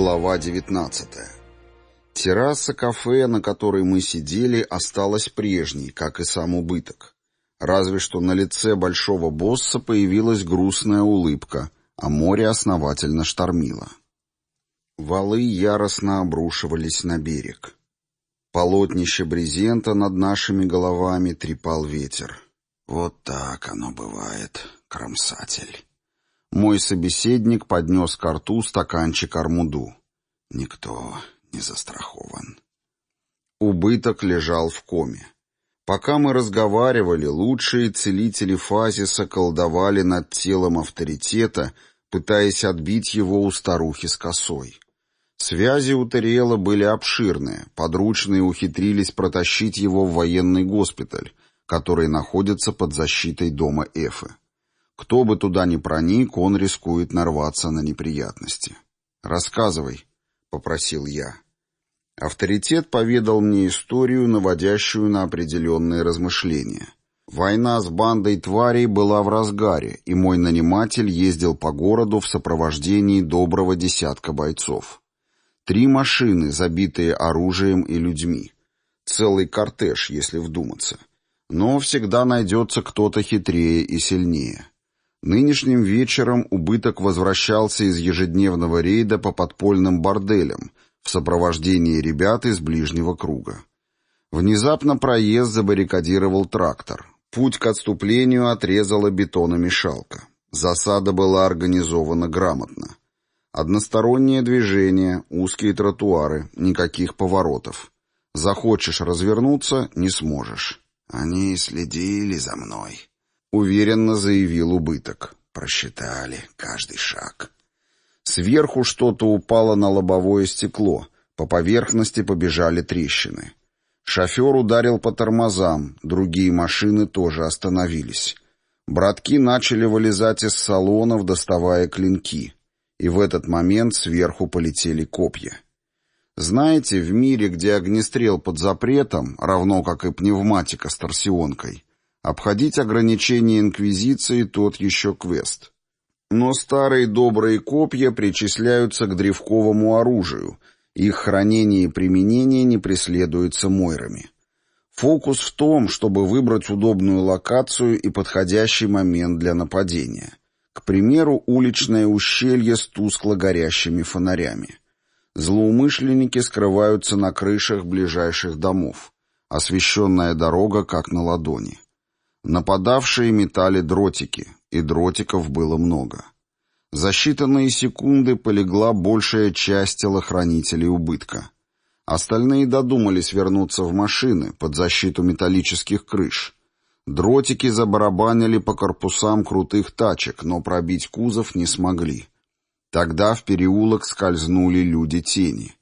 Глава 19 Терраса кафе, на которой мы сидели, осталась прежней, как и сам убыток. Разве что на лице большого босса появилась грустная улыбка, а море основательно штормило. Валы яростно обрушивались на берег. Полотнище брезента над нашими головами трепал ветер. Вот так оно бывает, кромсатель. Мой собеседник поднес к рту стаканчик армуду. Никто не застрахован. Убыток лежал в коме. Пока мы разговаривали, лучшие целители Фазиса колдовали над телом авторитета, пытаясь отбить его у старухи с косой. Связи у Тариэла были обширные, подручные ухитрились протащить его в военный госпиталь, который находится под защитой дома Эфы. Кто бы туда ни проник, он рискует нарваться на неприятности. «Рассказывай», — попросил я. Авторитет поведал мне историю, наводящую на определенные размышления. Война с бандой тварей была в разгаре, и мой наниматель ездил по городу в сопровождении доброго десятка бойцов. Три машины, забитые оружием и людьми. Целый кортеж, если вдуматься. Но всегда найдется кто-то хитрее и сильнее. Нынешним вечером убыток возвращался из ежедневного рейда по подпольным борделям в сопровождении ребят из ближнего круга. Внезапно проезд забаррикадировал трактор. Путь к отступлению отрезала бетономешалка. Засада была организована грамотно. Одностороннее движение, узкие тротуары, никаких поворотов. Захочешь развернуться — не сможешь. Они следили за мной. — уверенно заявил убыток. Просчитали каждый шаг. Сверху что-то упало на лобовое стекло, по поверхности побежали трещины. Шофер ударил по тормозам, другие машины тоже остановились. Братки начали вылезать из салонов, доставая клинки. И в этот момент сверху полетели копья. Знаете, в мире, где огнестрел под запретом, равно как и пневматика с торсионкой, Обходить ограничения Инквизиции тот еще квест. Но старые добрые копья причисляются к древковому оружию, их хранение и применение не преследуются мойрами. Фокус в том, чтобы выбрать удобную локацию и подходящий момент для нападения. К примеру, уличное ущелье с тускло горящими фонарями. Злоумышленники скрываются на крышах ближайших домов. Освещенная дорога как на ладони. Нападавшие метали дротики, и дротиков было много. За считанные секунды полегла большая часть телохранителей убытка. Остальные додумались вернуться в машины под защиту металлических крыш. Дротики забарабанили по корпусам крутых тачек, но пробить кузов не смогли. Тогда в переулок скользнули люди-тени.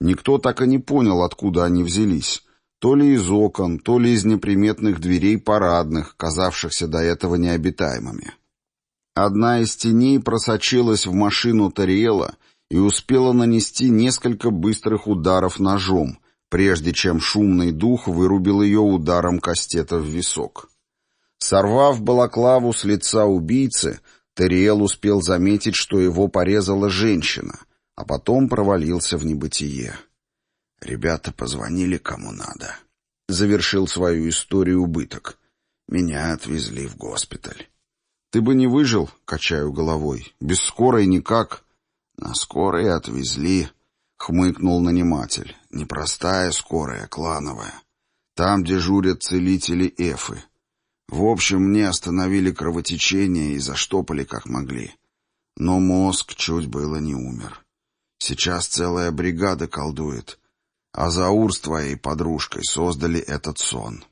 Никто так и не понял, откуда они взялись. То ли из окон, то ли из неприметных дверей парадных, казавшихся до этого необитаемыми. Одна из теней просочилась в машину Тариэла и успела нанести несколько быстрых ударов ножом, прежде чем шумный дух вырубил ее ударом кастета в висок. Сорвав балаклаву с лица убийцы, Тариэл успел заметить, что его порезала женщина, а потом провалился в небытие. Ребята позвонили кому надо. Завершил свою историю убыток. Меня отвезли в госпиталь. Ты бы не выжил, качаю головой. Без скорой никак. На скорой отвезли, хмыкнул наниматель. Непростая скорая, клановая. Там дежурят целители Эфы. В общем, мне остановили кровотечение и заштопали как могли. Но мозг чуть было не умер. Сейчас целая бригада колдует. А Заур с твоей подружкой создали этот сон.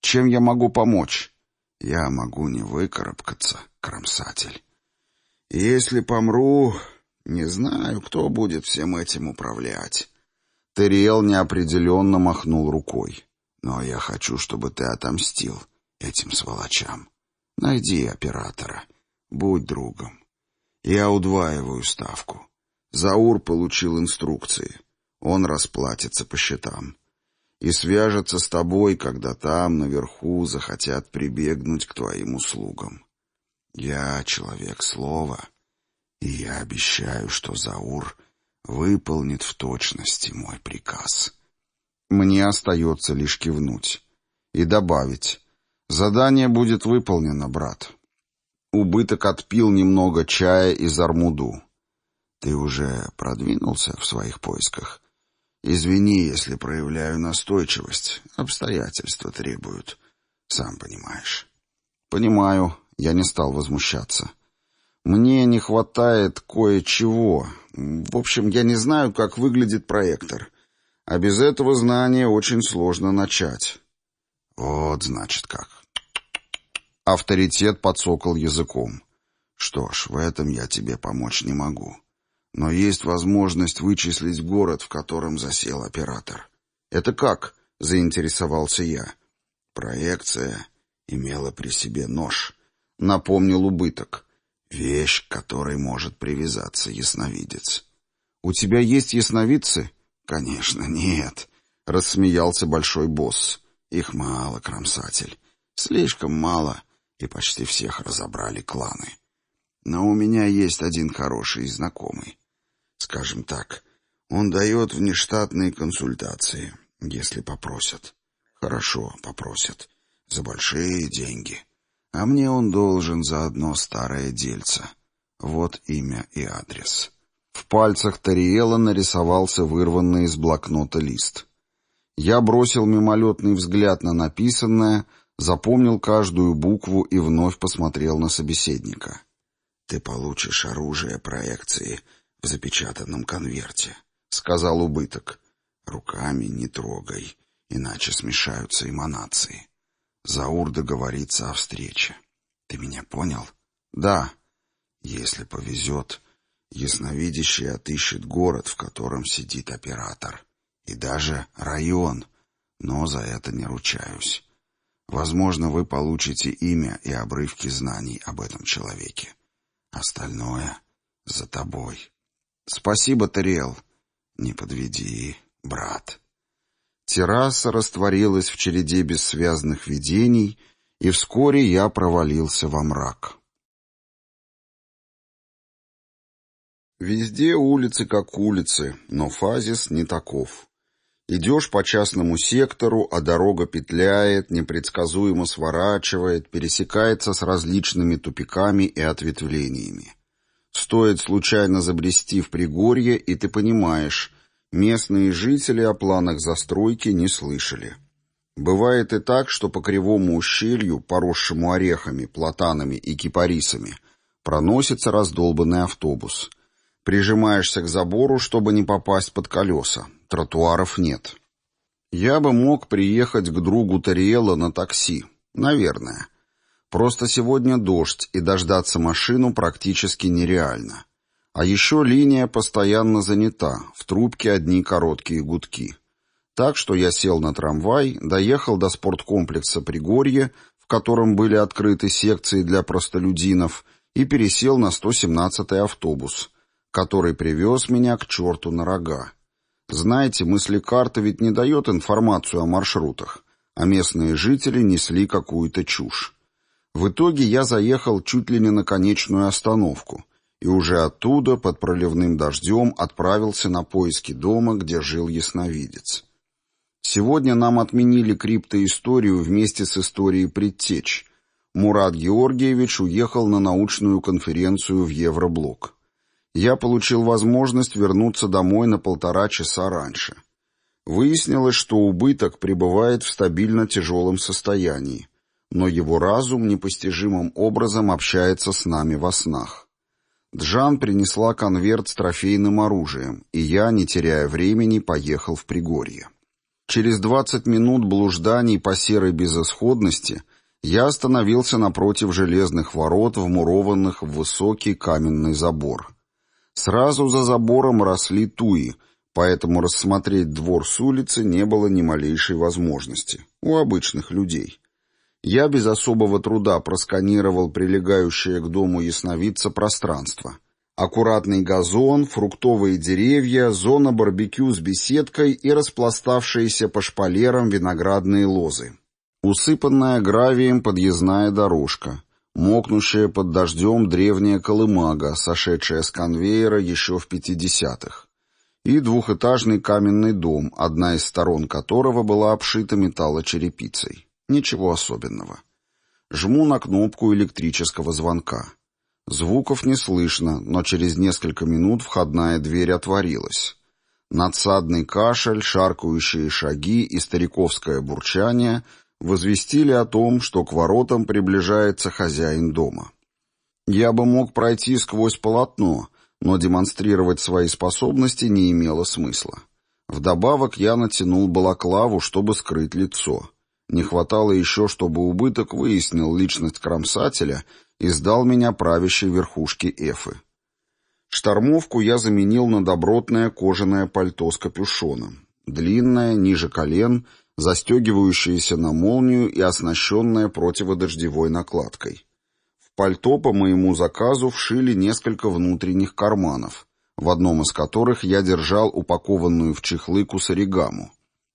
Чем я могу помочь? Я могу не выкарабкаться, кромсатель. Если помру, не знаю, кто будет всем этим управлять. Терриэл неопределенно махнул рукой. Но я хочу, чтобы ты отомстил этим сволочам. Найди оператора. Будь другом. Я удваиваю ставку. Заур получил инструкции. Он расплатится по счетам. И свяжется с тобой, когда там, наверху, захотят прибегнуть к твоим услугам. Я человек слова, и я обещаю, что Заур выполнит в точности мой приказ. Мне остается лишь кивнуть и добавить. Задание будет выполнено, брат. Убыток отпил немного чая из армуду. Ты уже продвинулся в своих поисках? Извини, если проявляю настойчивость. Обстоятельства требуют. Сам понимаешь. Понимаю. Я не стал возмущаться. Мне не хватает кое-чего. В общем, я не знаю, как выглядит проектор. А без этого знания очень сложно начать. Вот, значит, как. Авторитет подсокал языком. Что ж, в этом я тебе помочь не могу. Но есть возможность вычислить город, в котором засел оператор. Это как? Заинтересовался я. Проекция имела при себе нож. Напомнил убыток. Вещь, к которой может привязаться ясновидец. «У тебя есть ясновидцы?» «Конечно, нет», — рассмеялся большой босс. «Их мало, кромсатель. Слишком мало, и почти всех разобрали кланы. Но у меня есть один хороший знакомый. Скажем так, он дает внештатные консультации, если попросят. Хорошо, попросят. За большие деньги. А мне он должен за одно старое дельце. Вот имя и адрес. В пальцах Тариэла нарисовался вырванный из блокнота лист. Я бросил мимолетный взгляд на написанное, запомнил каждую букву и вновь посмотрел на собеседника. «Ты получишь оружие проекции в запечатанном конверте», — сказал убыток. «Руками не трогай, иначе смешаются эманации. Заур договорится о встрече. Ты меня понял? Да. Если повезет, ясновидящий отыщет город, в котором сидит оператор. И даже район. Но за это не ручаюсь. Возможно, вы получите имя и обрывки знаний об этом человеке. Остальное за тобой. Спасибо, Терел. Не подведи, брат. Терраса растворилась в череде бессвязных видений, и вскоре я провалился во мрак. Везде улицы как улицы, но фазис не таков. Идешь по частному сектору, а дорога петляет, непредсказуемо сворачивает, пересекается с различными тупиками и ответвлениями. Стоит случайно забрести в Пригорье, и ты понимаешь, Местные жители о планах застройки не слышали. Бывает и так, что по кривому ущелью, поросшему орехами, платанами и кипарисами, проносится раздолбанный автобус. Прижимаешься к забору, чтобы не попасть под колеса. Тротуаров нет. Я бы мог приехать к другу Тариэла на такси. Наверное. Просто сегодня дождь, и дождаться машину практически нереально. А еще линия постоянно занята, в трубке одни короткие гудки. Так что я сел на трамвай, доехал до спорткомплекса Пригорье, в котором были открыты секции для простолюдинов, и пересел на 117-й автобус, который привез меня к черту на рога. Знаете, мысли-карта ведь не дает информацию о маршрутах, а местные жители несли какую-то чушь. В итоге я заехал чуть ли не на конечную остановку — и уже оттуда под проливным дождем отправился на поиски дома, где жил ясновидец. Сегодня нам отменили криптоисторию вместе с историей предтеч. Мурат Георгиевич уехал на научную конференцию в Евроблок. Я получил возможность вернуться домой на полтора часа раньше. Выяснилось, что убыток пребывает в стабильно тяжелом состоянии, но его разум непостижимым образом общается с нами во снах. Джан принесла конверт с трофейным оружием, и я, не теряя времени, поехал в Пригорье. Через двадцать минут блужданий по серой безысходности я остановился напротив железных ворот, вмурованных в высокий каменный забор. Сразу за забором росли туи, поэтому рассмотреть двор с улицы не было ни малейшей возможности у обычных людей. Я без особого труда просканировал прилегающее к дому ясновидца пространство. Аккуратный газон, фруктовые деревья, зона барбекю с беседкой и распластавшиеся по шпалерам виноградные лозы. Усыпанная гравием подъездная дорожка. Мокнущая под дождем древняя колымага, сошедшая с конвейера еще в пятидесятых. и двухэтажный каменный дом, одна из сторон которого была обшита металлочерепицей. Ничего особенного. Жму на кнопку электрического звонка. Звуков не слышно, но через несколько минут входная дверь отворилась. Надсадный кашель, шаркающие шаги и стариковское бурчание возвестили о том, что к воротам приближается хозяин дома. Я бы мог пройти сквозь полотно, но демонстрировать свои способности не имело смысла. Вдобавок я натянул балаклаву, чтобы скрыть лицо. Не хватало еще, чтобы убыток выяснил личность кромсателя и сдал меня правящей верхушке Эфы. Штормовку я заменил на добротное кожаное пальто с капюшоном. Длинное, ниже колен, застегивающееся на молнию и оснащенное противодождевой накладкой. В пальто по моему заказу вшили несколько внутренних карманов, в одном из которых я держал упакованную в чехлы кусаригаму.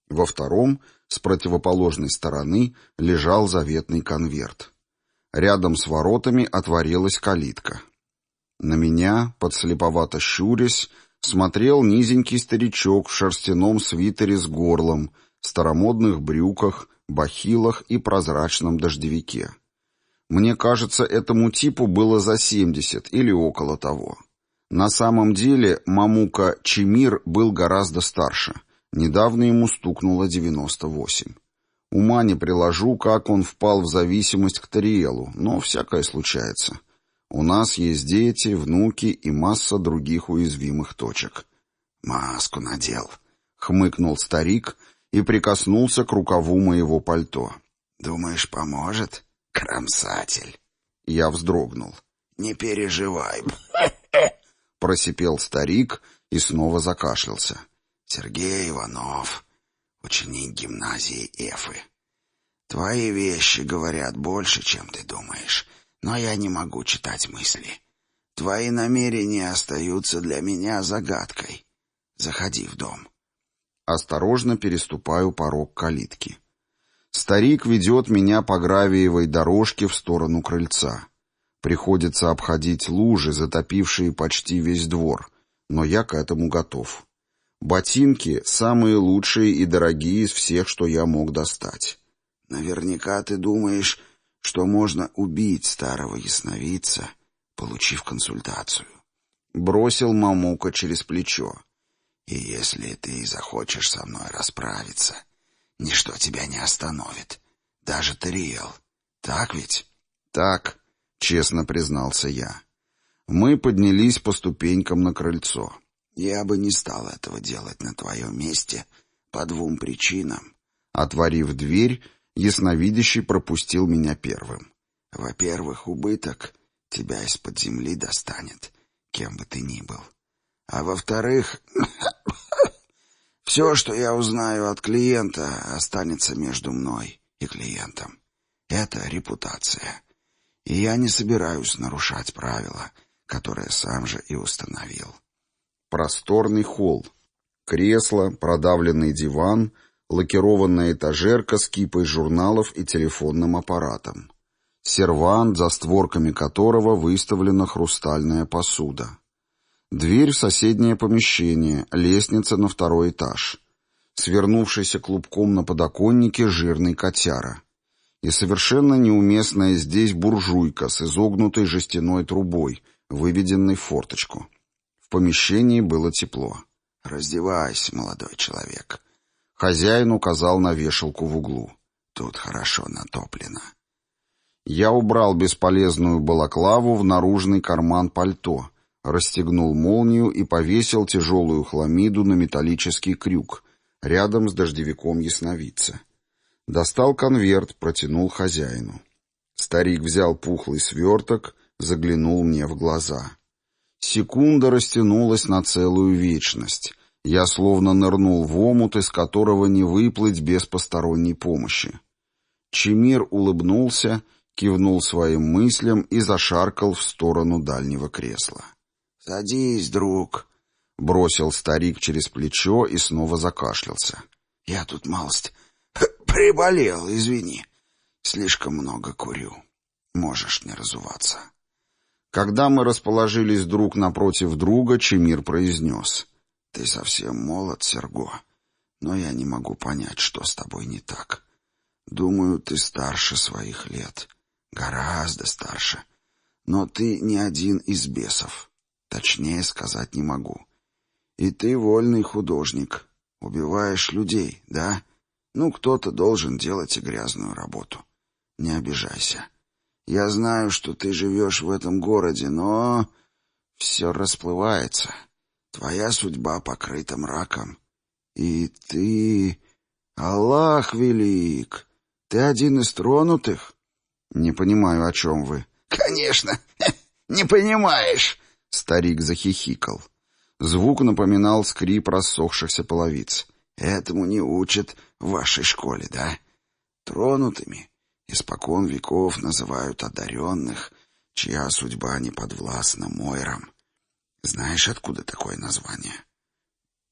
Во втором, с противоположной стороны, лежал заветный конверт. Рядом с воротами отворилась калитка. На меня, подслеповато щурясь, смотрел низенький старичок в шерстяном свитере с горлом, старомодных брюках, бахилах и прозрачном дождевике. Мне кажется, этому типу было за 70 или около того. На самом деле Мамука Чемир был гораздо старше. Недавно ему стукнуло 98. Ума не приложу, как он впал в зависимость к Тариэлу, но всякое случается. У нас есть дети, внуки и масса других уязвимых точек. «Маску надел», — хмыкнул старик и прикоснулся к рукаву моего пальто. «Думаешь, поможет?» «Кромсатель!» Я вздрогнул. «Не переживай!» Просипел старик и снова закашлялся. «Сергей Иванов, ученик гимназии Эфы. Твои вещи говорят больше, чем ты думаешь, но я не могу читать мысли. Твои намерения остаются для меня загадкой. Заходи в дом». Осторожно переступаю порог калитки. Старик ведет меня по гравиевой дорожке в сторону крыльца. Приходится обходить лужи, затопившие почти весь двор, но я к этому готов. Ботинки — самые лучшие и дорогие из всех, что я мог достать. Наверняка ты думаешь, что можно убить старого ясновидца, получив консультацию. Бросил Мамука через плечо. И если ты захочешь со мной расправиться, Ничто тебя не остановит. Даже Тариэл. Так ведь? Так, честно признался я. Мы поднялись по ступенькам на крыльцо. Я бы не стал этого делать на твоем месте по двум причинам. Отворив дверь, ясновидящий пропустил меня первым. Во-первых, убыток тебя из-под земли достанет, кем бы ты ни был. А во-вторых, Все, что я узнаю от клиента, останется между мной и клиентом. Это репутация. И я не собираюсь нарушать правила, которые сам же и установил. Просторный холл. Кресло, продавленный диван, лакированная этажерка с кипой журналов и телефонным аппаратом. Сервант, за створками которого выставлена хрустальная посуда. Дверь в соседнее помещение, лестница на второй этаж. Свернувшийся клубком на подоконнике жирный котяра. И совершенно неуместная здесь буржуйка с изогнутой жестяной трубой, выведенной в форточку. В помещении было тепло. «Раздевайся, молодой человек». Хозяин указал на вешалку в углу. «Тут хорошо натоплено». Я убрал бесполезную балаклаву в наружный карман пальто — расстегнул молнию и повесил тяжелую хламиду на металлический крюк рядом с дождевиком ясновидца. Достал конверт, протянул хозяину. Старик взял пухлый сверток, заглянул мне в глаза. Секунда растянулась на целую вечность. Я словно нырнул в омут, из которого не выплыть без посторонней помощи. Чемир улыбнулся, кивнул своим мыслям и зашаркал в сторону дальнего кресла. «Садись, друг», — бросил старик через плечо и снова закашлялся. «Я тут малость приболел, извини. Слишком много курю. Можешь не разуваться». Когда мы расположились друг напротив друга, Чемир произнес. Ты совсем молод, Серго, но я не могу понять, что с тобой не так. Думаю, ты старше своих лет, гораздо старше. Но ты не один из бесов. Точнее сказать не могу. И ты вольный художник. Убиваешь людей, да? Ну, кто-то должен делать и грязную работу. Не обижайся. Я знаю, что ты живешь в этом городе, но... Все расплывается. Твоя судьба покрыта мраком. И ты... Аллах велик! Ты один из тронутых? Не понимаю, о чем вы. Конечно, не понимаешь. Старик захихикал. Звук напоминал скрип рассохшихся половиц. Этому не учат в вашей школе, да? Тронутыми испокон веков называют одаренных, чья судьба не подвластна Мойрам. Знаешь, откуда такое название?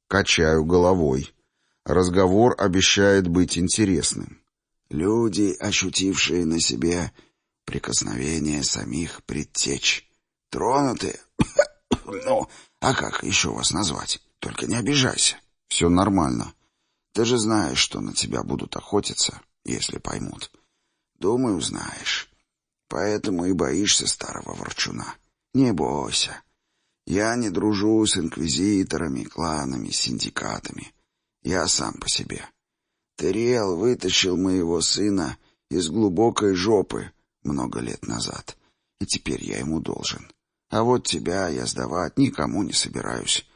Качаю головой. Разговор обещает быть интересным. Люди, ощутившие на себе прикосновение самих предтеч. Тронутые? ну, а как еще вас назвать? Только не обижайся. Все нормально. Ты же знаешь, что на тебя будут охотиться, если поймут. Думаю, знаешь. Поэтому и боишься старого ворчуна. Не бойся. Я не дружу с инквизиторами, кланами, синдикатами. Я сам по себе. Терриэл вытащил моего сына из глубокой жопы много лет назад, и теперь я ему должен. А вот тебя я сдавать никому не собираюсь.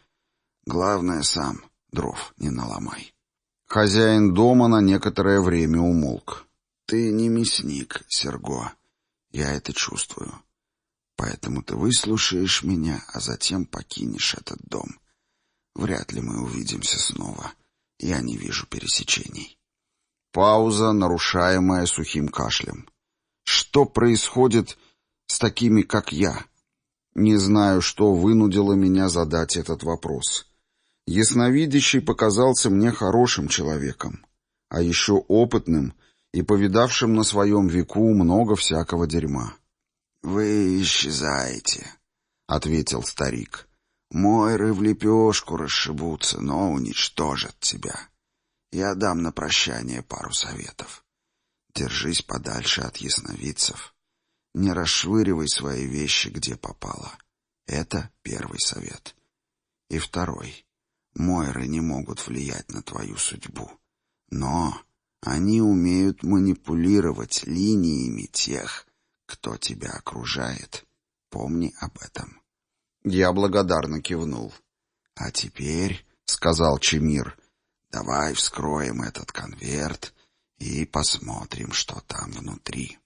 Главное сам дров не наломай. Хозяин дома на некоторое время умолк. Ты не мясник, Серго. Я это чувствую. Поэтому ты выслушаешь меня, а затем покинешь этот дом. Вряд ли мы увидимся снова. Я не вижу пересечений. Пауза, нарушаемая сухим кашлем. Что происходит с такими, как я? Не знаю, что вынудило меня задать этот вопрос. Ясновидящий показался мне хорошим человеком, а еще опытным и повидавшим на своем веку много всякого дерьма. «Вы исчезаете», — ответил старик. «Мойры в лепешку расшибутся, но уничтожат тебя. Я дам на прощание пару советов. Держись подальше от ясновидцев. Не расшвыривай свои вещи, где попало. Это первый совет. И второй. Мойры не могут влиять на твою судьбу. Но они умеют манипулировать линиями тех, кто тебя окружает. Помни об этом. Я благодарно кивнул. А теперь, — сказал Чемир, — давай вскроем этот конверт и посмотрим, что там внутри.